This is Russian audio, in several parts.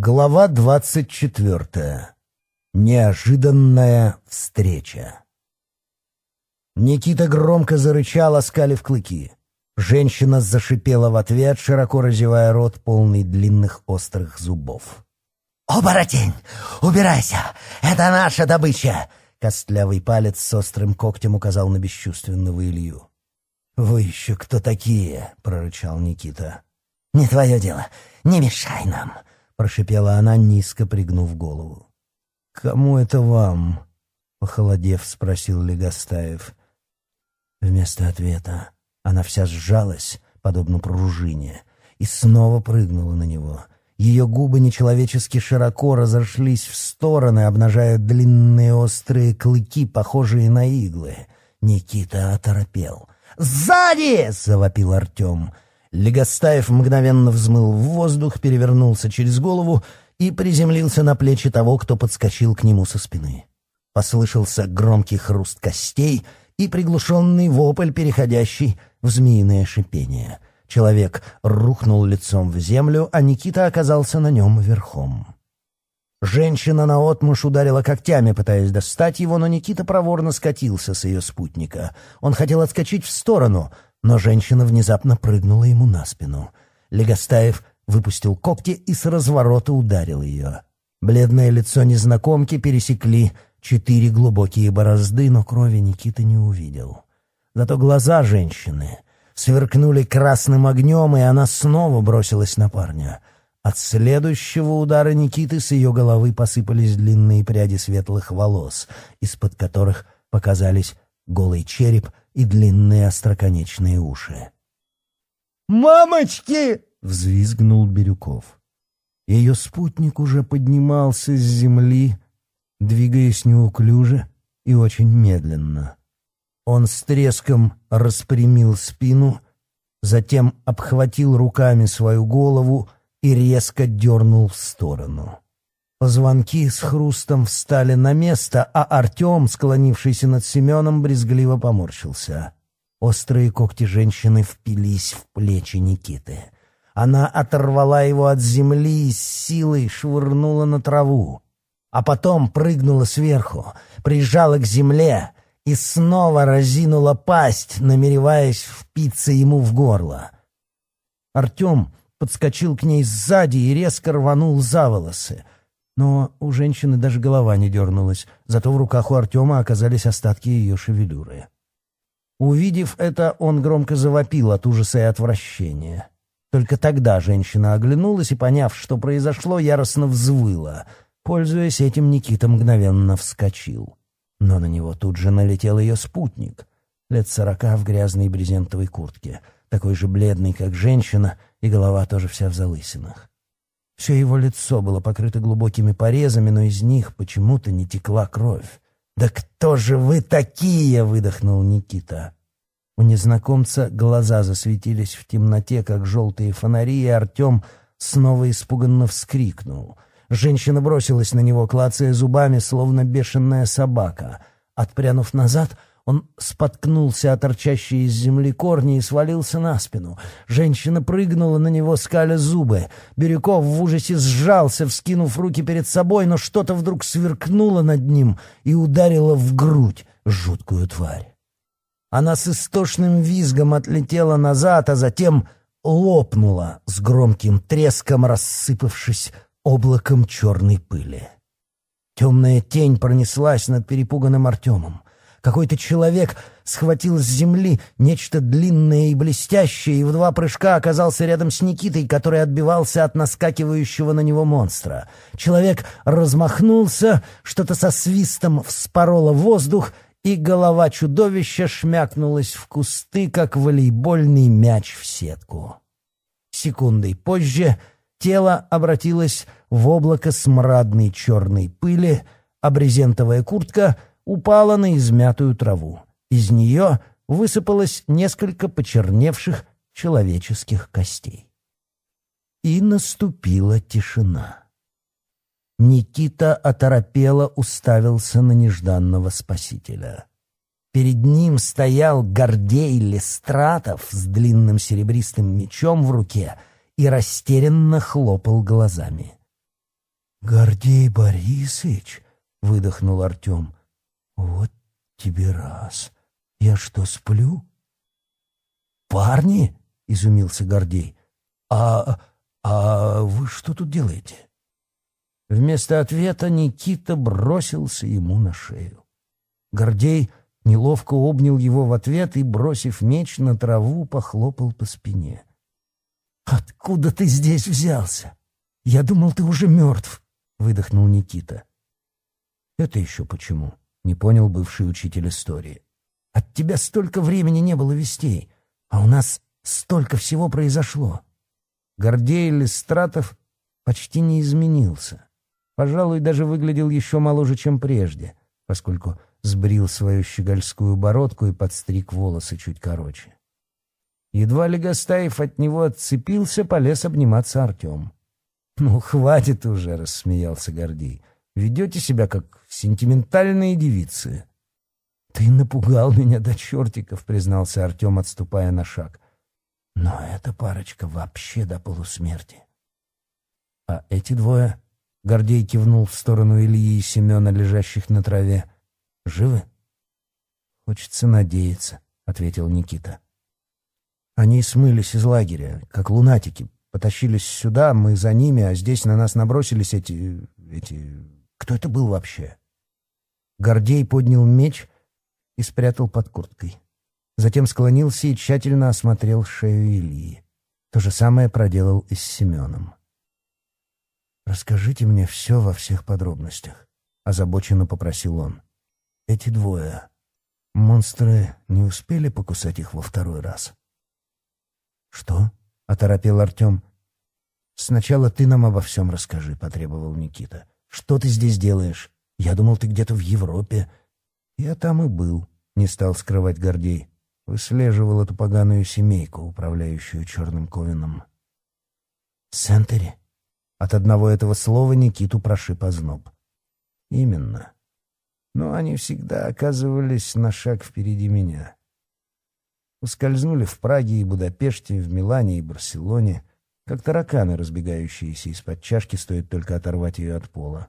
Глава 24. Неожиданная встреча. Никита громко зарычал, оскалив клыки. Женщина зашипела в ответ, широко разевая рот, полный длинных острых зубов. «Оборотень! Убирайся! Это наша добыча!» Костлявый палец с острым когтем указал на бесчувственного Илью. «Вы еще кто такие?» — прорычал Никита. «Не твое дело. Не мешай нам!» прошипела она, низко пригнув голову. «Кому это вам?» — похолодев, спросил Легостаев. Вместо ответа она вся сжалась, подобно пружине, и снова прыгнула на него. Ее губы нечеловечески широко разошлись в стороны, обнажая длинные острые клыки, похожие на иглы. Никита оторопел. «Сзади!» — завопил Артем. «Сзади!» Легостаев мгновенно взмыл в воздух, перевернулся через голову и приземлился на плечи того, кто подскочил к нему со спины. Послышался громкий хруст костей и приглушенный вопль, переходящий в змеиное шипение. Человек рухнул лицом в землю, а Никита оказался на нем верхом. Женщина наотмашь ударила когтями, пытаясь достать его, но Никита проворно скатился с ее спутника. Он хотел отскочить в сторону — но женщина внезапно прыгнула ему на спину. Легостаев выпустил когти и с разворота ударил ее. Бледное лицо незнакомки пересекли четыре глубокие борозды, но крови Никита не увидел. Зато глаза женщины сверкнули красным огнем, и она снова бросилась на парня. От следующего удара Никиты с ее головы посыпались длинные пряди светлых волос, из-под которых показались голый череп — и длинные остроконечные уши. «Мамочки!» — взвизгнул Бирюков. Ее спутник уже поднимался с земли, двигаясь неуклюже и очень медленно. Он с треском распрямил спину, затем обхватил руками свою голову и резко дернул в сторону. Позвонки с хрустом встали на место, а Артем, склонившийся над Семеном, брезгливо поморщился. Острые когти женщины впились в плечи Никиты. Она оторвала его от земли и с силой швырнула на траву. А потом прыгнула сверху, прижала к земле и снова разинула пасть, намереваясь впиться ему в горло. Артем подскочил к ней сзади и резко рванул за волосы — но у женщины даже голова не дернулась, зато в руках у Артема оказались остатки ее шевелюры. Увидев это, он громко завопил от ужаса и отвращения. Только тогда женщина оглянулась и, поняв, что произошло, яростно взвыла. Пользуясь этим, Никита мгновенно вскочил. Но на него тут же налетел ее спутник, лет сорока в грязной брезентовой куртке, такой же бледный, как женщина, и голова тоже вся в залысинах. Все его лицо было покрыто глубокими порезами, но из них почему-то не текла кровь. «Да кто же вы такие?» — выдохнул Никита. У незнакомца глаза засветились в темноте, как желтые фонари, и Артем снова испуганно вскрикнул. Женщина бросилась на него, клацая зубами, словно бешеная собака. Отпрянув назад — он споткнулся о торчащие из земли корни и свалился на спину. Женщина прыгнула на него, скаля зубы. Бирюков в ужасе сжался, вскинув руки перед собой, но что-то вдруг сверкнуло над ним и ударило в грудь жуткую тварь. Она с истошным визгом отлетела назад, а затем лопнула с громким треском, рассыпавшись облаком черной пыли. Темная тень пронеслась над перепуганным Артемом. Какой-то человек схватил с земли нечто длинное и блестящее и в два прыжка оказался рядом с Никитой, который отбивался от наскакивающего на него монстра. Человек размахнулся, что-то со свистом вспороло воздух, и голова чудовища шмякнулась в кусты, как волейбольный мяч в сетку. Секундой позже тело обратилось в облако смрадной черной пыли, а брезентовая куртка — упала на измятую траву. Из нее высыпалось несколько почерневших человеческих костей. И наступила тишина. Никита оторопело уставился на нежданного спасителя. Перед ним стоял Гордей Лестратов с длинным серебристым мечом в руке и растерянно хлопал глазами. «Гордей Борисович!» — выдохнул Артем. Вот тебе раз. Я что, сплю? Парни, изумился Гордей. А а вы что тут делаете? Вместо ответа Никита бросился ему на шею. Гордей неловко обнял его в ответ и, бросив меч на траву, похлопал по спине. «Откуда ты здесь взялся? Я думал, ты уже мертв», — выдохнул Никита. «Это еще почему?» не понял бывший учитель истории. От тебя столько времени не было вестей, а у нас столько всего произошло. Гордей Листратов почти не изменился. Пожалуй, даже выглядел еще моложе, чем прежде, поскольку сбрил свою щегольскую бородку и подстриг волосы чуть короче. Едва Легостаев от него отцепился, полез обниматься Артем. «Ну, хватит уже!» — рассмеялся Гордей — Ведете себя как сентиментальные девицы. — Ты напугал меня до чертиков, — признался Артем, отступая на шаг. — Но эта парочка вообще до полусмерти. — А эти двое? — Гордей кивнул в сторону Ильи и Семена, лежащих на траве. — Живы? — Хочется надеяться, — ответил Никита. Они смылись из лагеря, как лунатики. Потащились сюда, мы за ними, а здесь на нас набросились эти... эти кто это был вообще? Гордей поднял меч и спрятал под курткой. Затем склонился и тщательно осмотрел шею Ильи. То же самое проделал и с Семеном. «Расскажите мне все во всех подробностях», — озабоченно попросил он. «Эти двое. Монстры не успели покусать их во второй раз?» «Что?» — оторопел Артем. «Сначала ты нам обо всем расскажи», — потребовал Никита. Что ты здесь делаешь? Я думал, ты где-то в Европе». «Я там и был», — не стал скрывать Гордей. Выслеживал эту поганую семейку, управляющую черным ковином. «Сентери?» От одного этого слова Никиту прошиб озноб. «Именно. Но они всегда оказывались на шаг впереди меня. Ускользнули в Праге и Будапеште, в Милане и Барселоне — как тараканы, разбегающиеся из-под чашки, стоит только оторвать ее от пола.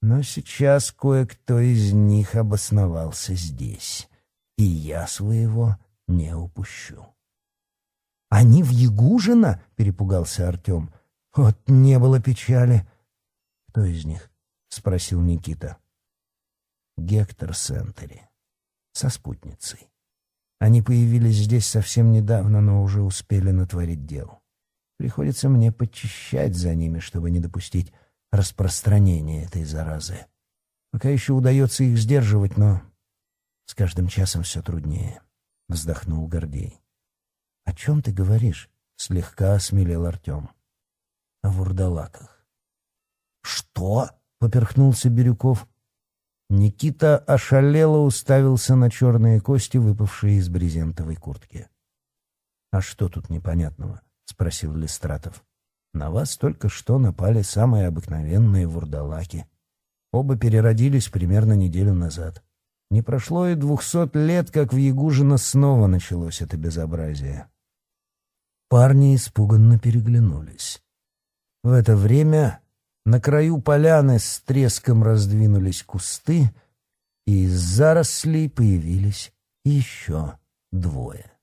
Но сейчас кое-кто из них обосновался здесь, и я своего не упущу. «Они в Ягужина? — перепугался Артем. «Вот не было печали!» «Кто из них?» — спросил Никита. «Гектор Сентери. Со спутницей. Они появились здесь совсем недавно, но уже успели натворить дело. Приходится мне почищать за ними, чтобы не допустить распространения этой заразы. Пока еще удается их сдерживать, но с каждым часом все труднее. Вздохнул Гордей. — О чем ты говоришь? — слегка осмелел Артем. — О вурдалаках. — Что? — поперхнулся Бирюков. Никита ошалело уставился на черные кости, выпавшие из брезентовой куртки. — А что тут непонятного? спросил Листратов. На вас только что напали самые обыкновенные вурдалаки. Оба переродились примерно неделю назад. Не прошло и двухсот лет, как в Ягужино снова началось это безобразие. Парни испуганно переглянулись. В это время на краю поляны с треском раздвинулись кусты, и из зарослей появились еще двое.